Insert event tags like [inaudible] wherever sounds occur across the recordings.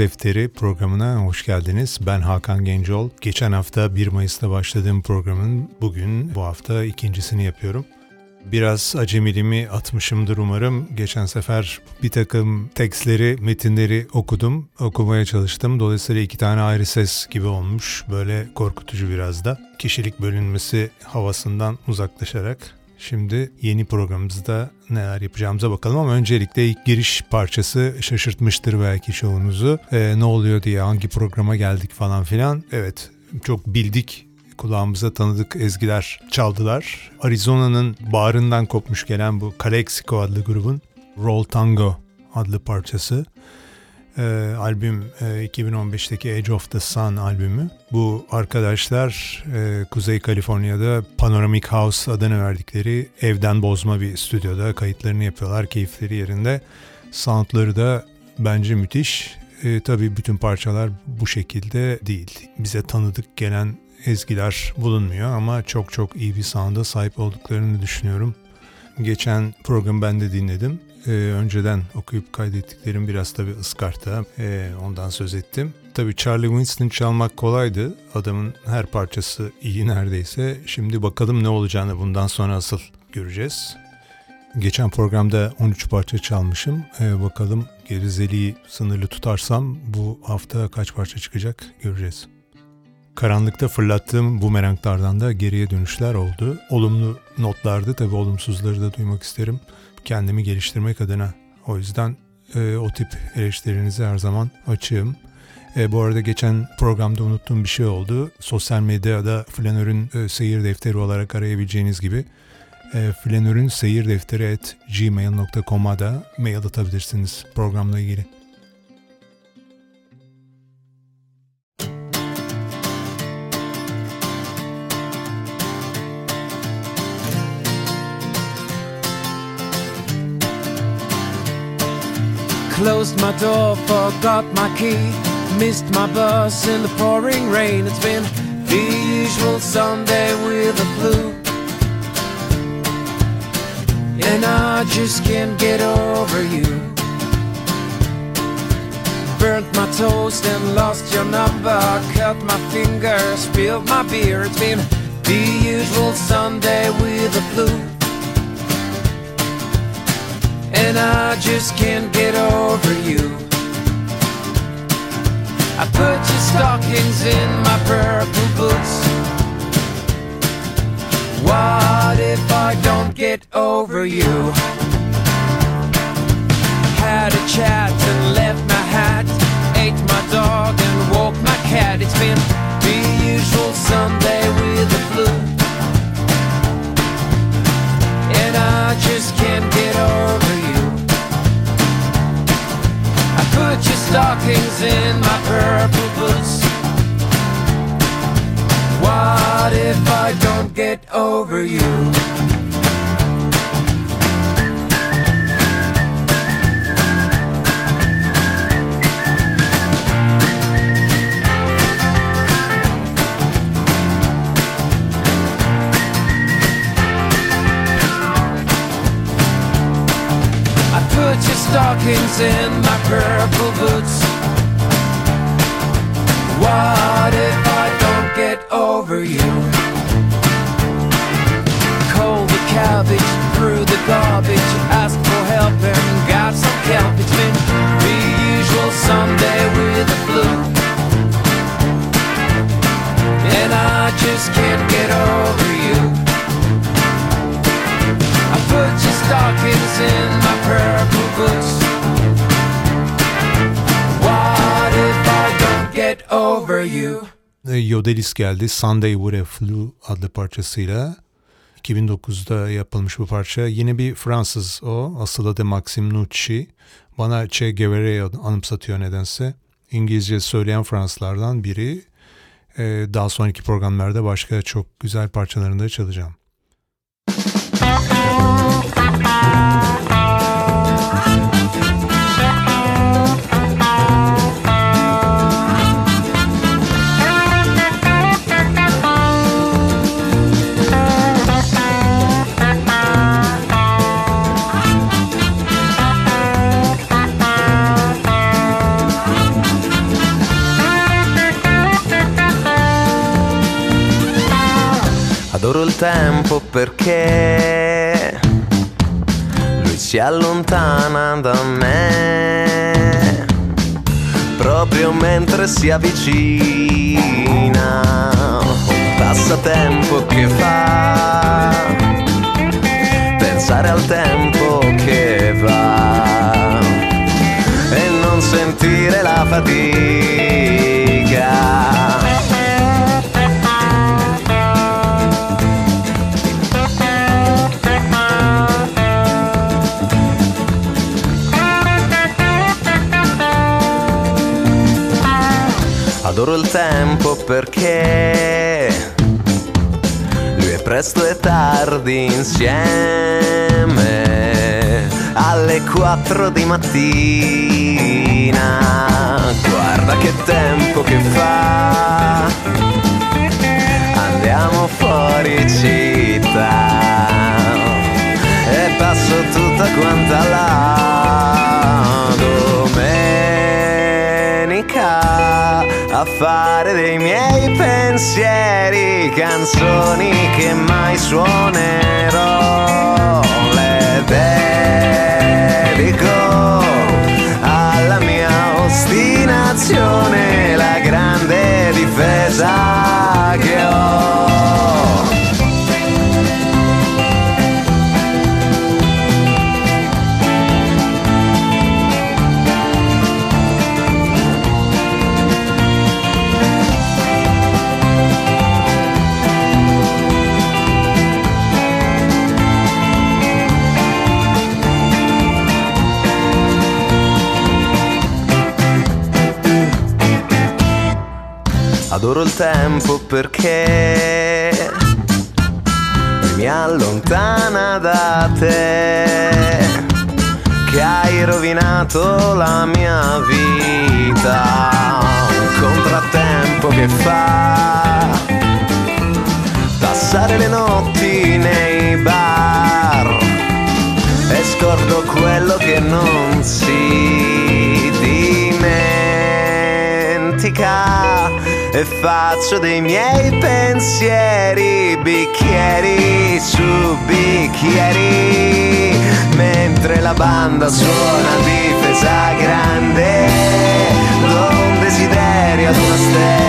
Defteri programına hoş geldiniz. Ben Hakan Gencol. Geçen hafta 1 Mayıs'ta başladığım programın bugün bu hafta ikincisini yapıyorum. Biraz acemiliğimi atmışımdır umarım. Geçen sefer bir takım tekstleri, metinleri okudum, okumaya çalıştım. Dolayısıyla iki tane ayrı ses gibi olmuş. Böyle korkutucu biraz da. Kişilik bölünmesi havasından uzaklaşarak Şimdi yeni programımızda neler yapacağımıza bakalım ama öncelikle ilk giriş parçası şaşırtmıştır belki çoğunuzu. Ee, ne oluyor diye hangi programa geldik falan filan. Evet çok bildik kulağımıza tanıdık ezgiler çaldılar. Arizona'nın bağrından kopmuş gelen bu Calexico adlı grubun Roll Tango adlı parçası. Ee, albüm e, 2015'teki Edge of the Sun albümü. Bu arkadaşlar e, Kuzey Kaliforniya'da Panoramic House adını verdikleri evden bozma bir stüdyoda kayıtlarını yapıyorlar. Keyifleri yerinde. Soundları da bence müthiş. E, tabii bütün parçalar bu şekilde değil. Bize tanıdık gelen ezgiler bulunmuyor ama çok çok iyi bir sound'a sahip olduklarını düşünüyorum. Geçen program ben de dinledim. Ee, önceden okuyup kaydettiklerim biraz tabii ıskarta. Ee, ondan söz ettim. Tabii Charlie Winston çalmak kolaydı. Adamın her parçası iyi neredeyse. Şimdi bakalım ne olacağını bundan sonra asıl göreceğiz. Geçen programda 13 parça çalmışım. Ee, bakalım gerizeliği sınırlı tutarsam bu hafta kaç parça çıkacak göreceğiz. Karanlıkta fırlattığım bumeranglardan da geriye dönüşler oldu. Olumlu notlardı tabii olumsuzları da duymak isterim. Kendimi geliştirmek adına. O yüzden e, o tip eleştirilerinize her zaman açığım. E, bu arada geçen programda unuttuğum bir şey oldu. Sosyal medyada Flanör'ün e, seyir defteri olarak arayabileceğiniz gibi e, Flanör'ün seyir defteri at gmail.com'a da mail atabilirsiniz programla ilgili. Closed my door, forgot my key. Missed my bus in the pouring rain. It's been the usual Sunday with the flu. And I just can't get over you. Burnt my toast and lost your number. Cut my finger, spilled my beer. It's been the usual Sunday with the flu. And I just can't get over you. I put your stockings in my purple boots. What if I don't get over you? Had a chat and left my hat, ate my dog and walked my cat. It's been the usual Sunday with the flu. And I just can't stockings in my purple boots. What if I don't get over you? Stockings in my purple boots. What if I don't get over you? Cold the cabbage, threw the garbage, asked for help and got some kelp. It's been the usual Sunday with the flu. And I just can't get over you. I put your stockings in you? E, Yodelis geldi Sunday With a Flu adlı parçasıyla. 2009'da yapılmış bu parça. Yine bir Fransız o. Asıl adı Maxim Nucci. Bana Che Guevara'yı anımsatıyor nedense. İngilizce söyleyen Fransızlardan biri. E, daha sonraki programlarda başka çok güzel parçalarında çalacağım. Adoro il tempo perché lui si allontana da me proprio mentre si avvicina. Un passatempo che fa pensare al tempo che va e non sentire la fatica. Adoro il tempo perché lui è presto e tardi insieme alle 4 di mattina. Guarda che tempo che fa. Andiamo fuori città e passo tutta quanta la a fare dei miei pensieri canzoni che mai suonerò. Le dedico alla mia ostinazione la grande difesa che ho Adoro il tempo perché mi allontana da te che hai rovinato la mia vita. Un contrattempo che fa passare le notti nei bar e scordo quello che non si di me. dimentica e faccio dei miei pensieri bicchieri su bicchieri. Mentre la banda suona difesa grande un desiderio ad una stella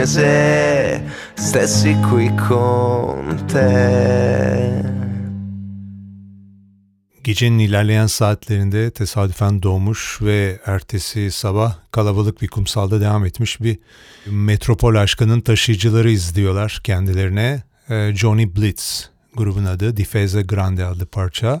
come se stessi qui con te. Gecenin ilerleyen saatlerinde tesadüfen doğmuş ve ertesi sabah kalabalık bir kumsalda devam etmiş bir metropol aşkının taşıyıcıları izliyorlar kendilerine. Ee, Johnny Blitz grubun adı, Difese Grande adlı parça.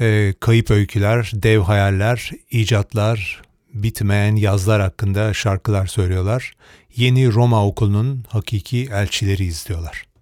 Ee, kayıp öyküler, dev hayaller, icatlar, bitmeyen yazlar hakkında şarkılar söylüyorlar. Yeni Roma okulunun hakiki elçileri izliyorlar.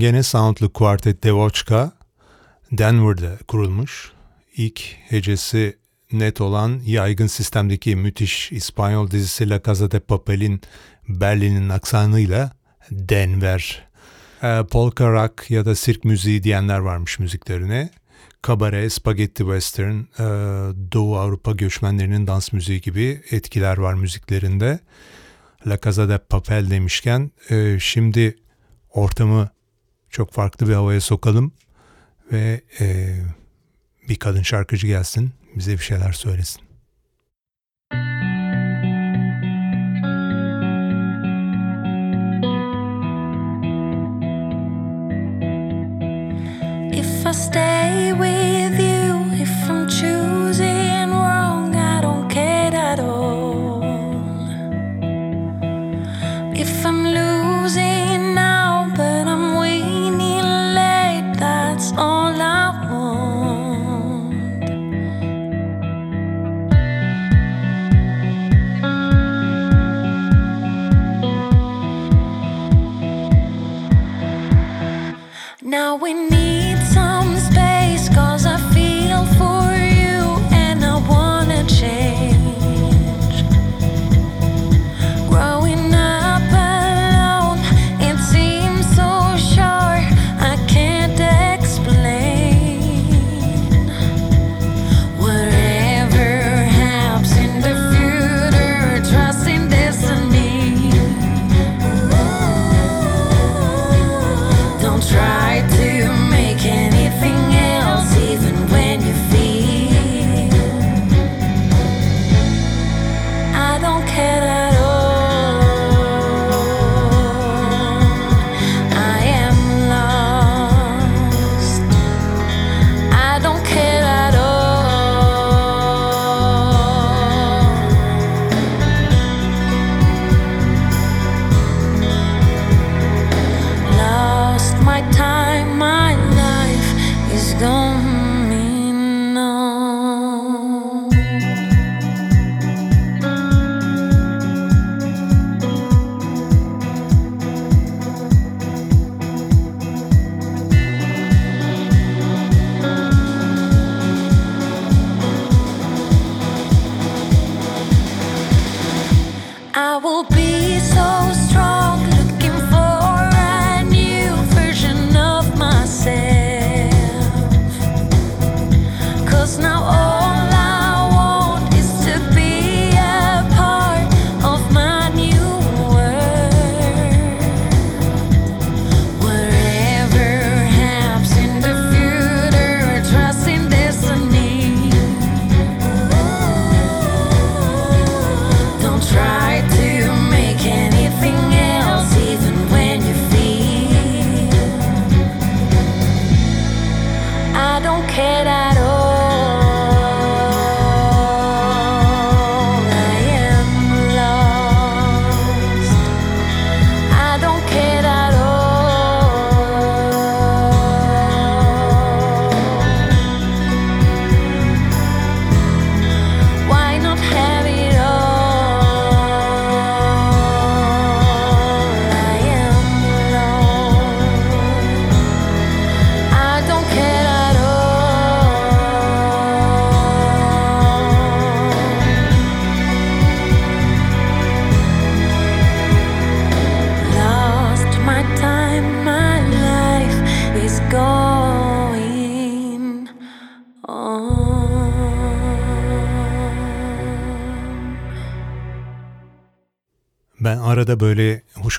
Çingene soundlu kuartet Devochka Denver'da kurulmuş. İlk hecesi net olan yaygın sistemdeki müthiş İspanyol dizisi La Casa de Papel'in Berlin'in aksanıyla Denver. E, polka rock ya da sirk müziği diyenler varmış müziklerine. Kabare, spaghetti western, e, Doğu Avrupa göçmenlerinin dans müziği gibi etkiler var müziklerinde. La Casa de Papel demişken e, şimdi ortamı çok farklı bir havaya sokalım ve e, bir kadın şarkıcı gelsin bize bir şeyler söylesin. If I stay with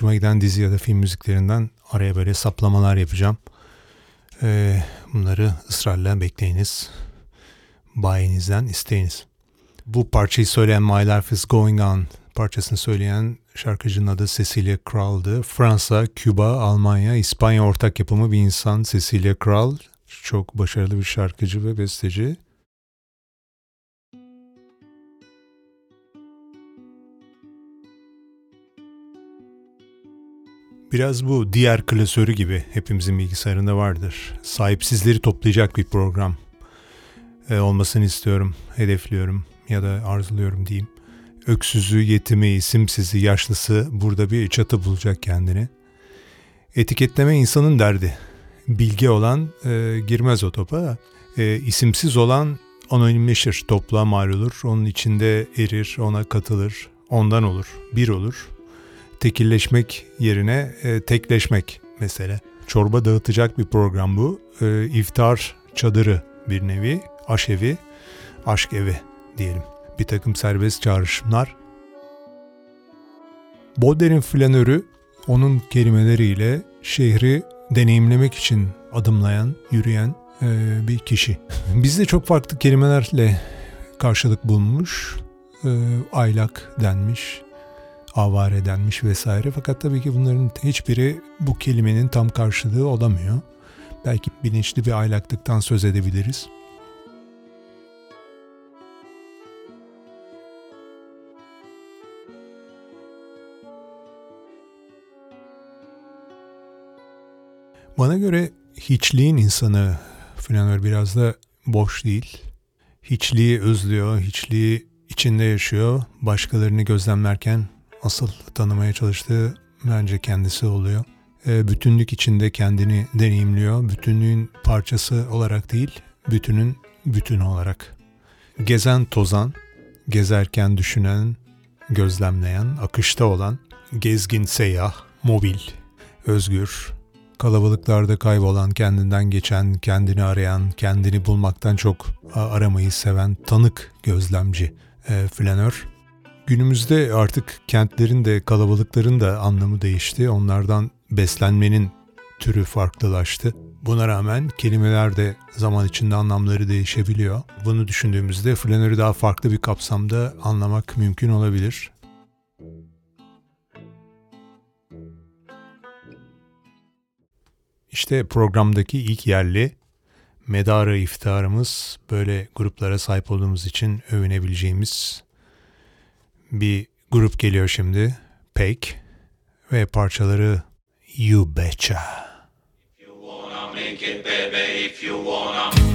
hoşuma giden dizi ya da film müziklerinden araya böyle saplamalar yapacağım. Ee, bunları ısrarla bekleyiniz. Bayinizden isteyiniz. Bu parçayı söyleyen My Life Is Going On parçasını söyleyen şarkıcının adı Cecilia Kral'dı. Fransa, Küba, Almanya, İspanya ortak yapımı bir insan Cecilia Kral. Çok başarılı bir şarkıcı ve besteci. Biraz bu diğer klasörü gibi hepimizin bilgisayarında vardır. Sahipsizleri toplayacak bir program e, olmasını istiyorum, hedefliyorum ya da arzuluyorum diyeyim. Öksüzü, yetimi, isimsizi, yaşlısı burada bir çatı bulacak kendini. Etiketleme insanın derdi. Bilgi olan e, girmez o topa. E, isimsiz olan anonimleşir, topluğa mal olur. Onun içinde erir, ona katılır, ondan olur, bir olur. Tekilleşmek yerine e, tekleşmek mesele. Çorba dağıtacak bir program bu. E, iftar çadırı bir nevi, aşevi, aşk evi diyelim. Bir takım serbest çağrışımlar. Baudelaire'in flanörü onun kelimeleriyle şehri deneyimlemek için adımlayan, yürüyen e, bir kişi. [laughs] Bizde çok farklı kelimelerle karşılık bulmuş. E, aylak denmiş, avare denmiş vesaire. Fakat tabii ki bunların hiçbiri bu kelimenin tam karşılığı olamıyor. Belki bilinçli bir aylaklıktan söz edebiliriz. Bana göre hiçliğin insanı Flanör biraz da boş değil. Hiçliği özlüyor, hiçliği içinde yaşıyor. Başkalarını gözlemlerken asıl tanımaya çalıştığı bence kendisi oluyor. E, bütünlük içinde kendini deneyimliyor. Bütünlüğün parçası olarak değil, bütünün bütünü olarak. Gezen tozan, gezerken düşünen, gözlemleyen, akışta olan, gezgin seyyah, mobil, özgür, kalabalıklarda kaybolan, kendinden geçen, kendini arayan, kendini bulmaktan çok aramayı seven tanık gözlemci e, flanör. Günümüzde artık kentlerin de kalabalıkların da anlamı değişti. Onlardan beslenmenin türü farklılaştı. Buna rağmen kelimeler de zaman içinde anlamları değişebiliyor. Bunu düşündüğümüzde flanörü daha farklı bir kapsamda anlamak mümkün olabilir. İşte programdaki ilk yerli medarı iftarımız böyle gruplara sahip olduğumuz için övünebileceğimiz bir grup geliyor şimdi. Pake ve parçaları You Betcha. If you wanna make it baby if you wanna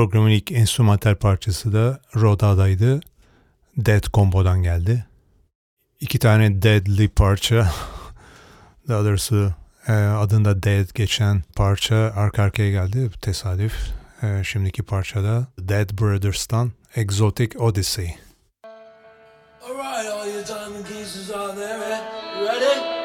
Programın ilk enstrümantal parçası da Rodada'ydı. Dead Combo'dan geldi. İki tane Deadly parça, [laughs] daha doğrusu e, adında Dead geçen parça arka arkaya geldi. Tesadüf. E, şimdiki parçada Dead Brothers'tan Exotic Odyssey. Alright, all you diamond geezers out there? You ready?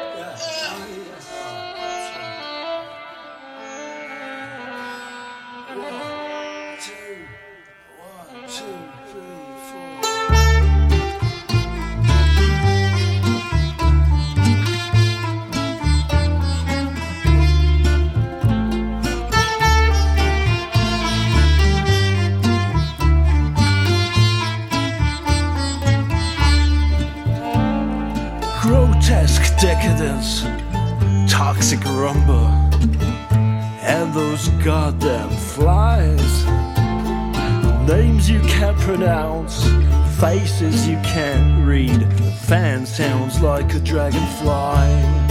Rumba, and those goddamn flies. Names you can't pronounce, faces you can't read. Fan sounds like a dragonfly.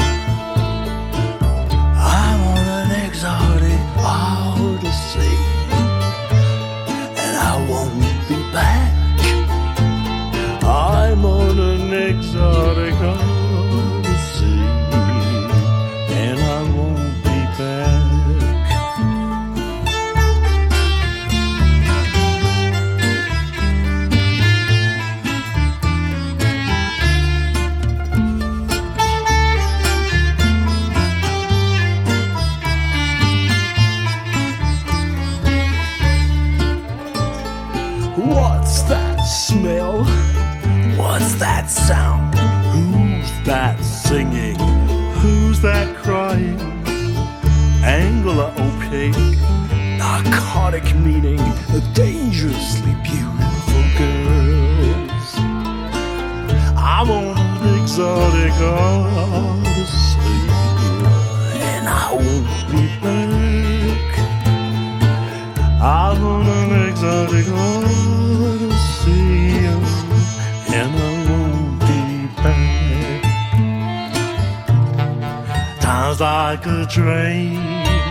Like a train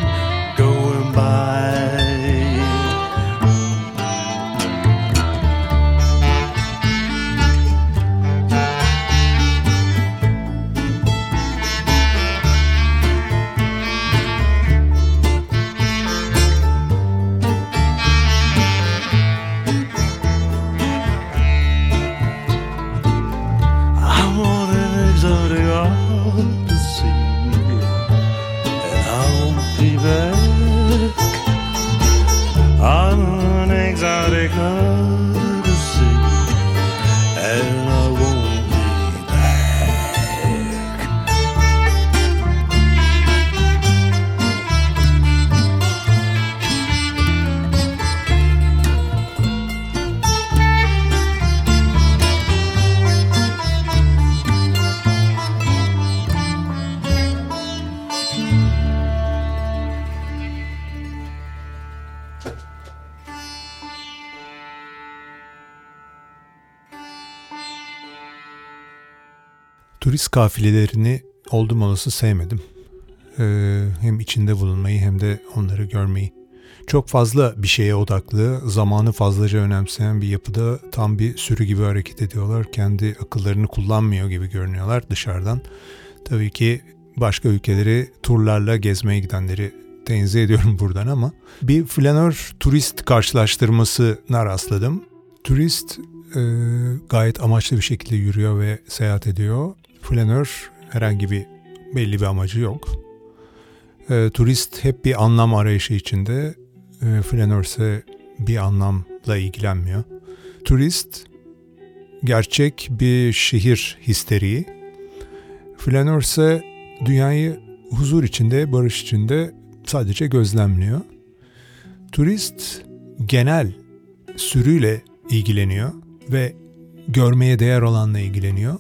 kafilelerini oldum olası sevmedim. Ee, hem içinde bulunmayı hem de onları görmeyi. Çok fazla bir şeye odaklı, zamanı fazlaca önemseyen bir yapıda tam bir sürü gibi hareket ediyorlar. Kendi akıllarını kullanmıyor gibi görünüyorlar dışarıdan. Tabii ki başka ülkeleri turlarla gezmeye gidenleri tenzih ediyorum [laughs] buradan ama bir flanör turist karşılaştırmasına rastladım. Turist e, gayet amaçlı bir şekilde yürüyor ve seyahat ediyor. Flanör herhangi bir belli bir amacı yok. E, turist hep bir anlam arayışı içinde. E, flanör ise bir anlamla ilgilenmiyor. Turist gerçek bir şehir histeriği. Flanör ise dünyayı huzur içinde, barış içinde sadece gözlemliyor. Turist genel sürüyle ilgileniyor ve görmeye değer olanla ilgileniyor.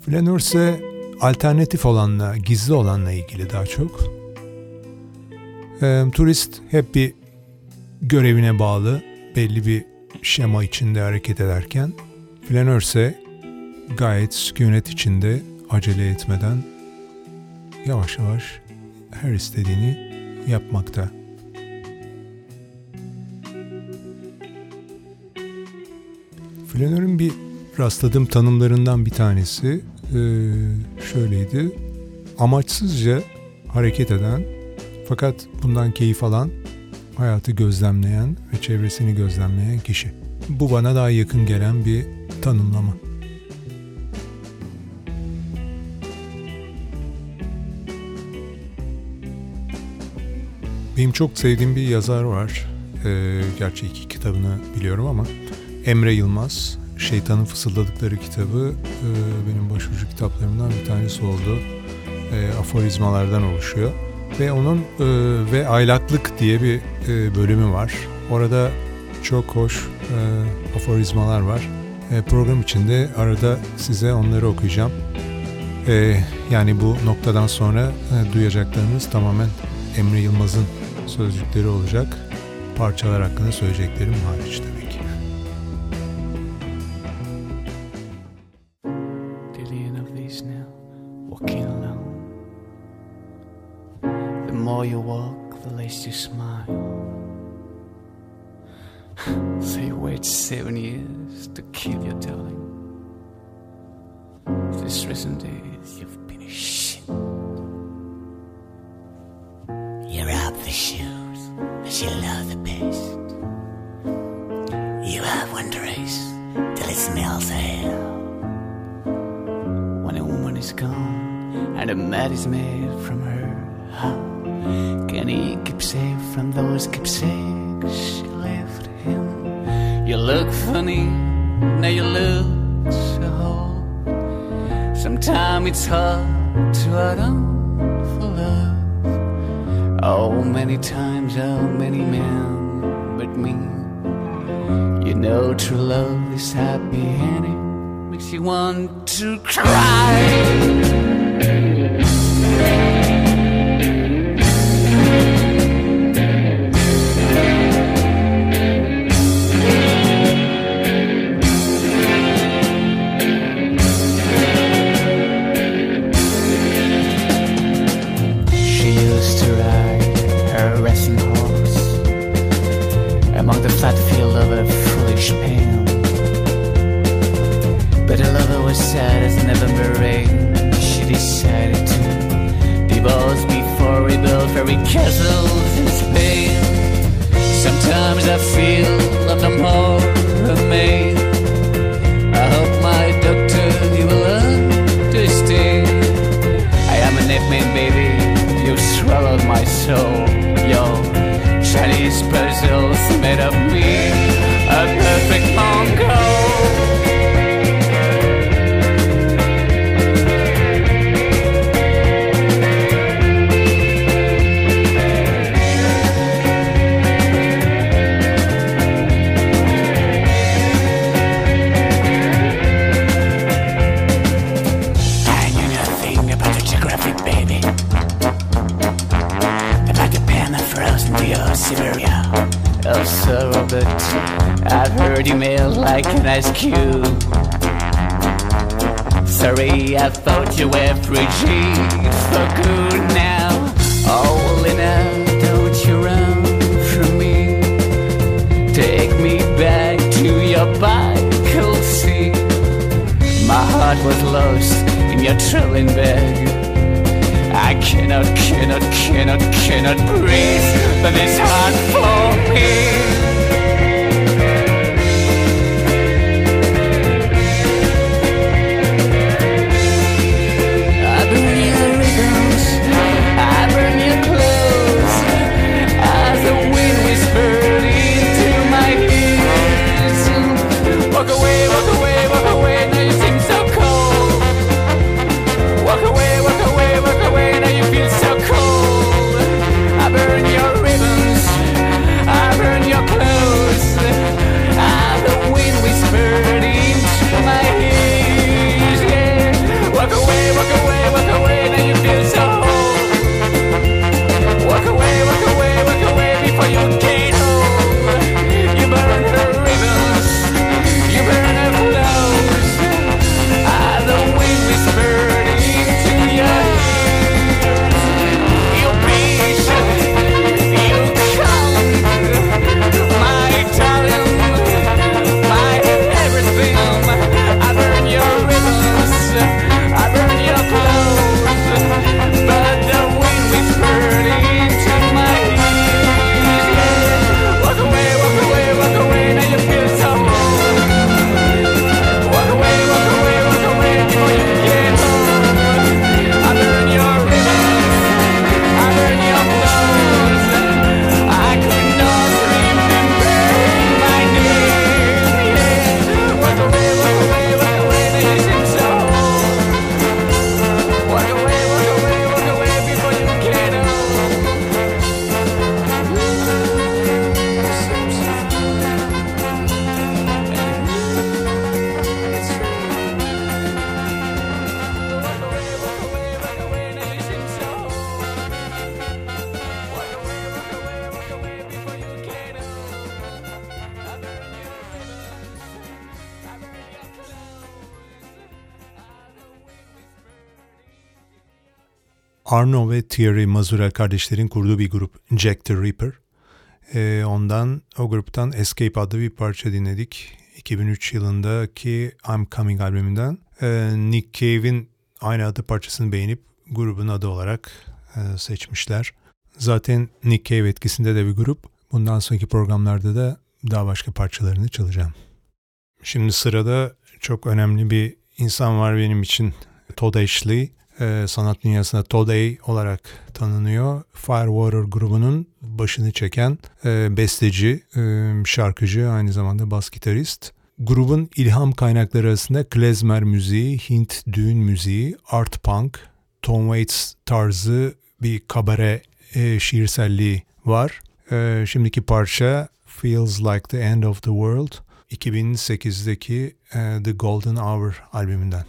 Flanör ise alternatif olanla, gizli olanla ilgili daha çok. Turist hep bir görevine bağlı, belli bir şema içinde hareket ederken, flanör ise gayet sükunet içinde, acele etmeden yavaş yavaş her istediğini yapmakta. Flanör'ün bir rastladığım tanımlarından bir tanesi eee, şöyleydi. Amaçsızca hareket eden fakat bundan keyif alan, hayatı gözlemleyen ve çevresini gözlemleyen kişi. Bu bana daha yakın gelen bir tanımlama. Benim çok sevdiğim bir yazar var. Ee, gerçi iki kitabını biliyorum ama Emre Yılmaz. Şeytanın Fısıldadıkları kitabı e, benim başucu kitaplarımdan bir tanesi oldu. E, aforizmalardan oluşuyor. Ve onun e, ve aylaklık diye bir e, bölümü var. Orada çok hoş e, aforizmalar var. E, program içinde arada size onları okuyacağım. E, yani bu noktadan sonra e, duyacaklarınız tamamen Emre Yılmaz'ın sözcükleri olacak. Parçalar hakkında söyleyeceklerim hariç tabii The more you walk, the less you smile. [laughs] so you wait seven years to kill your darling. This recent days, you've been a shit. You're out the shoes that you love the best. You have one dress till it smells of hell. When a woman is gone and a man is made it's hard to hold on for love. Oh, many times, oh, many men but me. You know true love is happy and it makes you want to cry. Sometimes I feel I'm no ice cube. Sorry, I thought you were frigid for good now. Oh, Lena, don't you run from me. Take me back to your Michael sea. My heart was lost in your trailing bag. I cannot, cannot, cannot, cannot breathe, but it's hard for me. Thierry Mazurel kardeşlerin kurduğu bir grup Jack the Ripper. Ee, ondan o gruptan Escape adlı bir parça dinledik. 2003 yılındaki I'm Coming albümünden. Ee, Nick Cave'in aynı adı parçasını beğenip grubun adı olarak e, seçmişler. Zaten Nick Cave etkisinde de bir grup. Bundan sonraki programlarda da daha başka parçalarını çalacağım. Şimdi sırada çok önemli bir insan var benim için. Todd Ashley e, sanat dünyasında Today olarak tanınıyor. Firewater grubunun başını çeken e, besteci, e, şarkıcı, aynı zamanda bas gitarist. Grubun ilham kaynakları arasında klezmer müziği, Hint düğün müziği, art punk, Tom Waits tarzı bir kabare e, şiirselliği var. E, şimdiki parça Feels Like the End of the World 2008'deki e, The Golden Hour albümünden.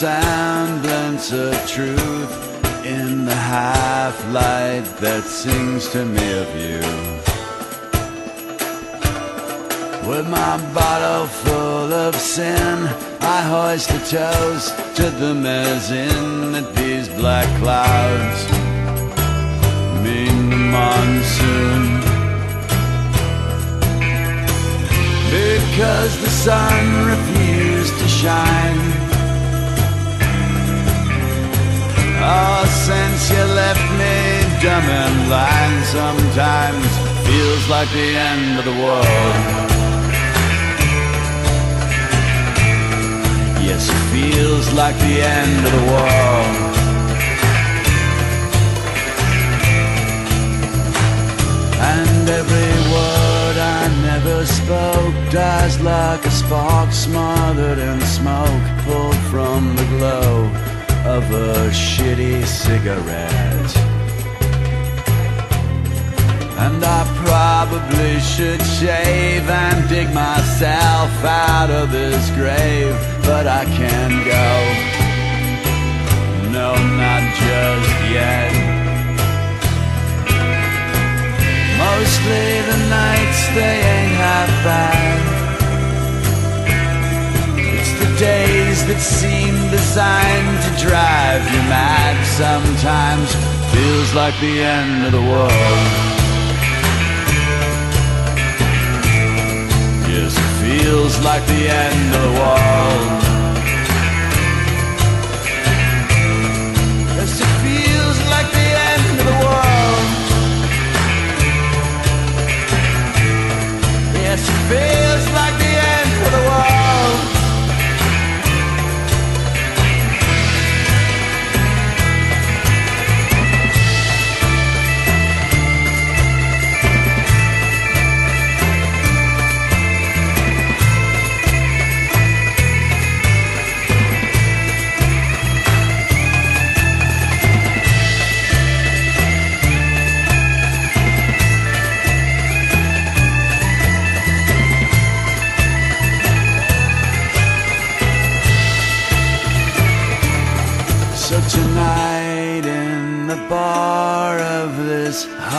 Semblance of truth in the half light that sings to me of you. With my bottle full of sin, I hoist a toast to the mezzanine that these black clouds mean the monsoon. Because the sun refused to shine. Oh, since you left me dumb and blind, sometimes feels like the end of the world. Yes, it feels like the end of the world. And every word I never spoke dies like a spark smothered in smoke pulled from the glow of a shitty cigarette. And I probably should shave and dig myself out of this grave, but I can't go. No, not just yet. Mostly the nights they ain't half bad. Days that seem designed to drive you mad. Sometimes feels like the end of the world. Yes, it feels like the end of the world. Yes, it feels like the end of the world. Yes, it feels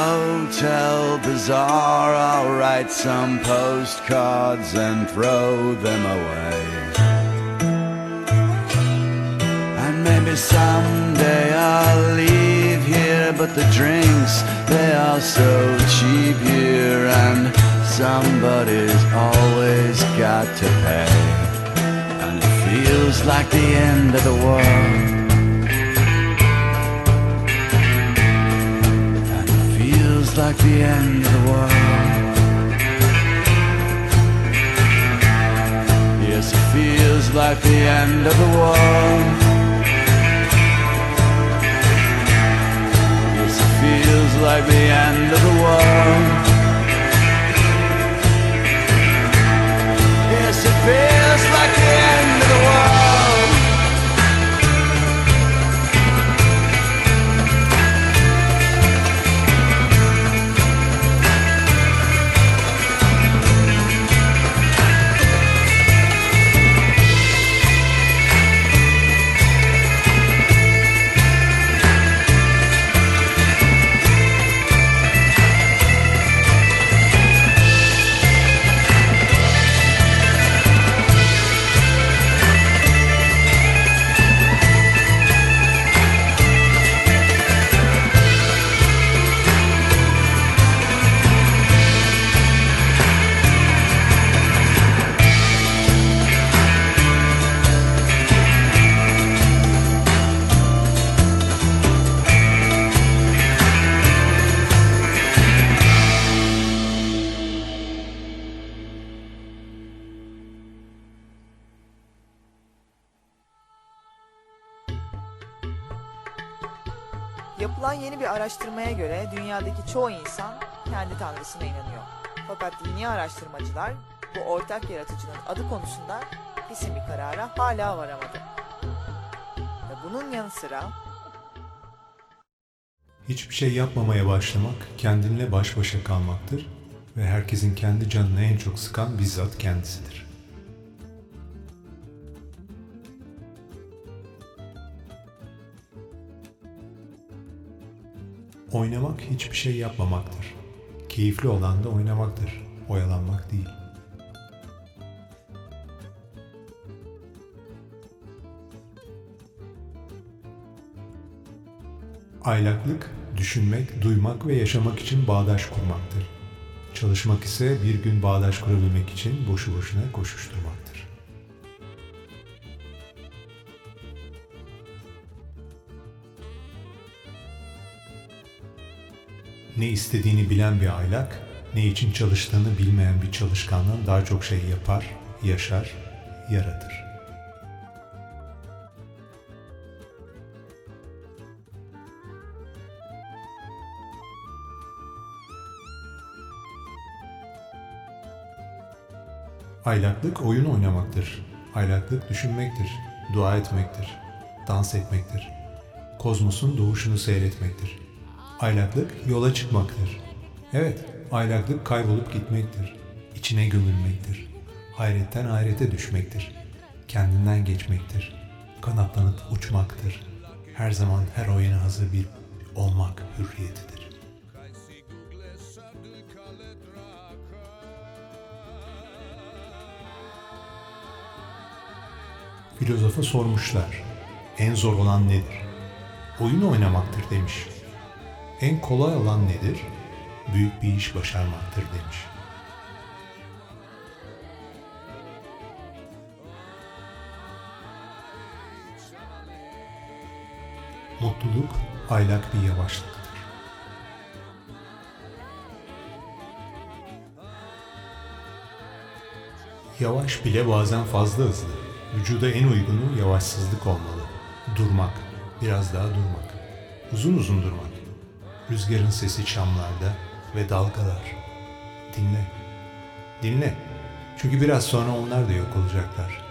hotel bazaar, I'll write some postcards and throw them away. And maybe someday I'll leave here, but the drinks, they are so cheap here, and somebody's always got to pay. And it feels like the end of the world. Like the end of the world. Yes, it feels like the end of the world. Yes, it feels like the end of the world. Yes, it feels Yapılan yeni bir araştırmaya göre dünyadaki çoğu insan kendi tanrısına inanıyor. Fakat dini araştırmacılar bu ortak yaratıcının adı konusunda kesin bir karara hala varamadı. Ve bunun yanı sıra Hiçbir şey yapmamaya başlamak kendinle baş başa kalmaktır ve herkesin kendi canını en çok sıkan bizzat kendisidir. Oynamak hiçbir şey yapmamaktır. Keyifli olan da oynamaktır, oyalanmak değil. Aylaklık, düşünmek, duymak ve yaşamak için bağdaş kurmaktır. Çalışmak ise bir gün bağdaş kurabilmek için boşu boşuna koşuşturmaktır. Ne istediğini bilen bir aylak, ne için çalıştığını bilmeyen bir çalışkandan daha çok şey yapar, yaşar, yaratır. Aylaklık oyun oynamaktır. Aylaklık düşünmektir, dua etmektir, dans etmektir. Kozmosun doğuşunu seyretmektir. Aylaklık yola çıkmaktır. Evet, aylaklık kaybolup gitmektir. İçine gömülmektir. Hayretten hayrete düşmektir. Kendinden geçmektir. Kanatlanıp uçmaktır. Her zaman her oyuna hazır bir olmak hürriyetidir. Filozofa sormuşlar. En zor olan nedir? Oyun oynamaktır demiş. En kolay olan nedir? Büyük bir iş başarmaktır demiş. Mutluluk aylak bir yavaşlıktır. Yavaş bile bazen fazla hızlı. Vücuda en uygunu yavaşsızlık olmalı. Durmak, biraz daha durmak. Uzun uzun durmak. Rüzgarın sesi çamlarda ve dalgalar. Dinle. Dinle. Çünkü biraz sonra onlar da yok olacaklar.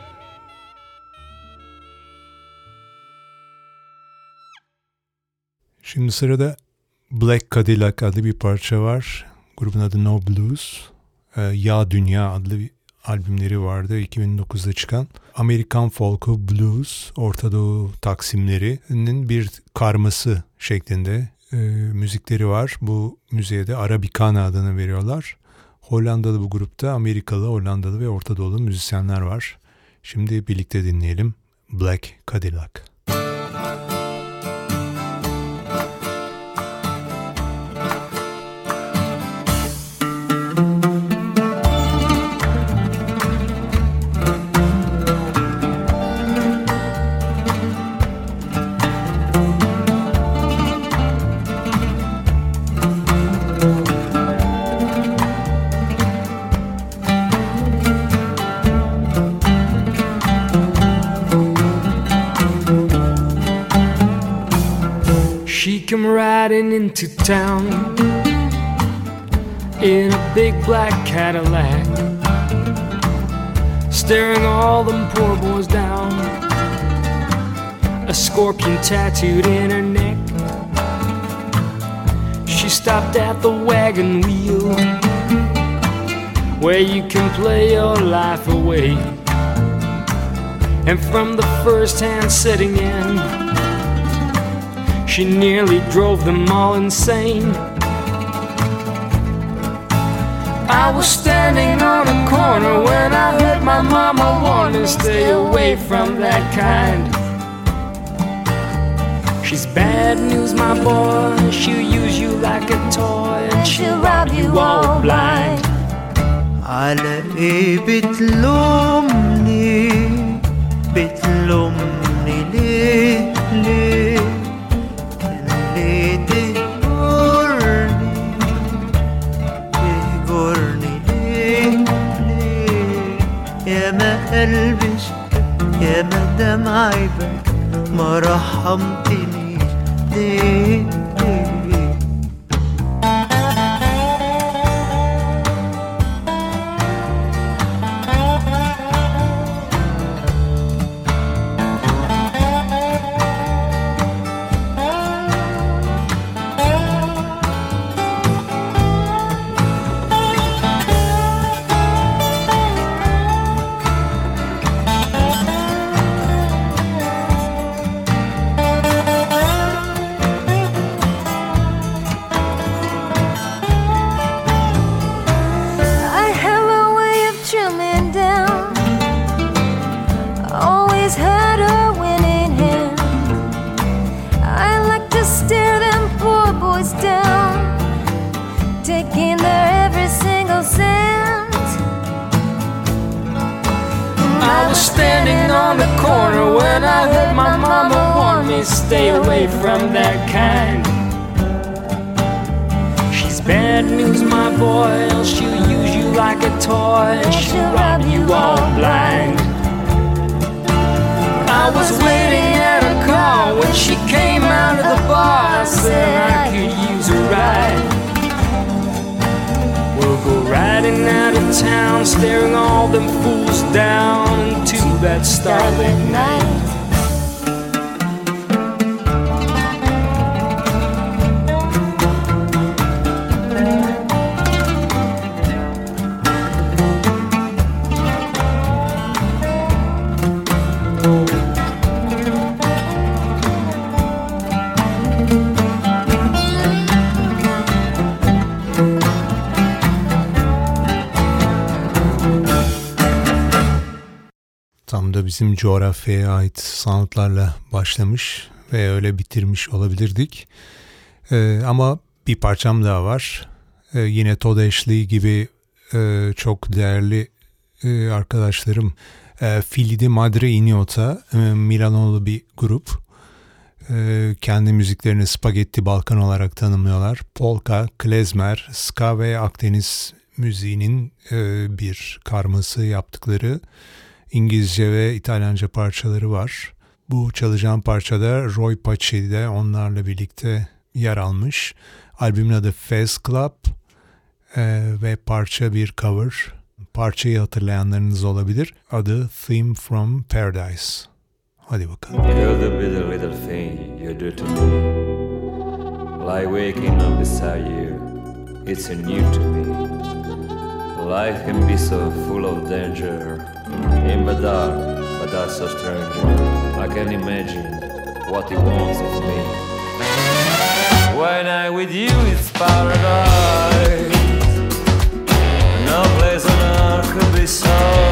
Şimdi sırada Black Cadillac adlı bir parça var. Grubun adı No Blues. Ee, ya Dünya adlı bir albümleri vardı 2009'da çıkan. Amerikan Folk'u Blues, Orta Doğu taksimlerinin bir karması şeklinde e, müzikleri var. Bu müziğe de Arabicana adını veriyorlar. Hollandalı bu grupta Amerikalı, Hollandalı ve Orta Doğulu müzisyenler var. Şimdi birlikte dinleyelim Black Cadillac. Come riding into town in a big black Cadillac, staring all them poor boys down. A scorpion tattooed in her neck. She stopped at the wagon wheel where you can play your life away. And from the first hand setting in, she nearly drove them all insane. I was standing on a corner when I heard my mama warn to stay away from that kind. She's bad news, my boy. She'll use you like a toy and she'll rob you all blind. على ايه بتلومني عدم عيبك ما رحمتنيش ليه؟ Staring all them fools down into that starlit night. Bizim coğrafyaya ait sanatlarla başlamış ve öyle bitirmiş olabilirdik. Ee, ama bir parçam daha var. Ee, yine Todd Ashley gibi e, çok değerli e, arkadaşlarım. E, Fili di Madre Ignota, e, Milanolu bir grup. E, kendi müziklerini Spaghetti Balkan olarak tanımlıyorlar. Polka, klezmer, ska ve Akdeniz müziğinin e, bir karması yaptıkları İngilizce ve İtalyanca parçaları var. Bu çalacağım parçada Roy Paci de onlarla birlikte yer almış. Albümün adı Fez Club e, ve parça bir cover. Parçayı hatırlayanlarınız olabilir. Adı Theme from Paradise. Hadi bakalım. You're the bitter little thing you do to me. Like waking up beside you, it's new to me. Life can be so full of danger. In the dark, that's so strange. I can imagine what he wants of me. When I'm with you, it's paradise. No place on earth could be so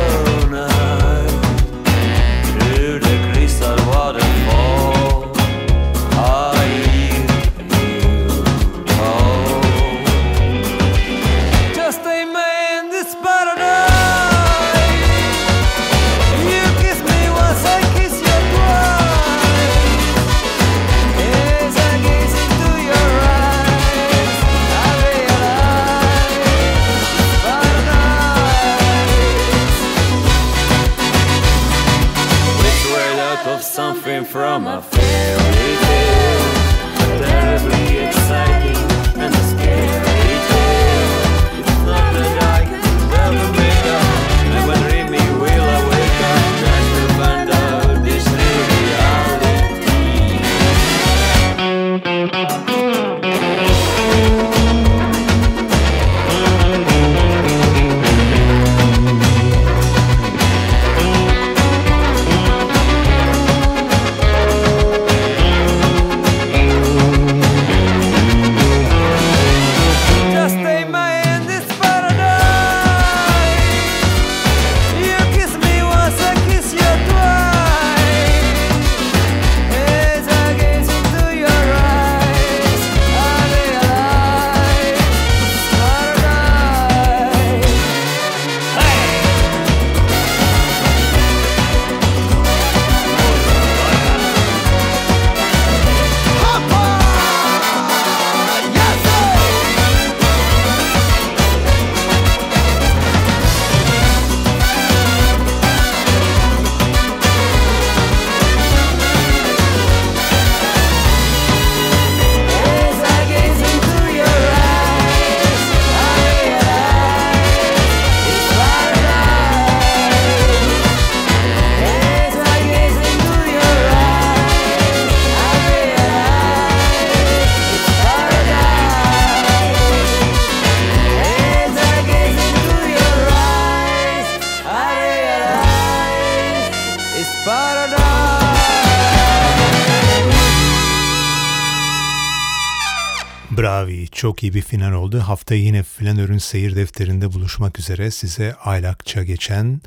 çok iyi bir final oldu. Hafta yine Flanör'ün seyir defterinde buluşmak üzere size aylakça geçen,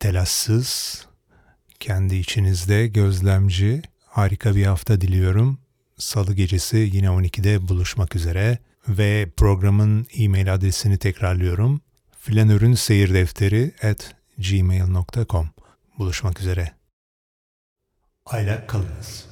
telassız, kendi içinizde gözlemci, harika bir hafta diliyorum. Salı gecesi yine 12'de buluşmak üzere ve programın e-mail adresini tekrarlıyorum. Flanör'ün seyir defteri at gmail.com Buluşmak üzere. Aylak kalınız.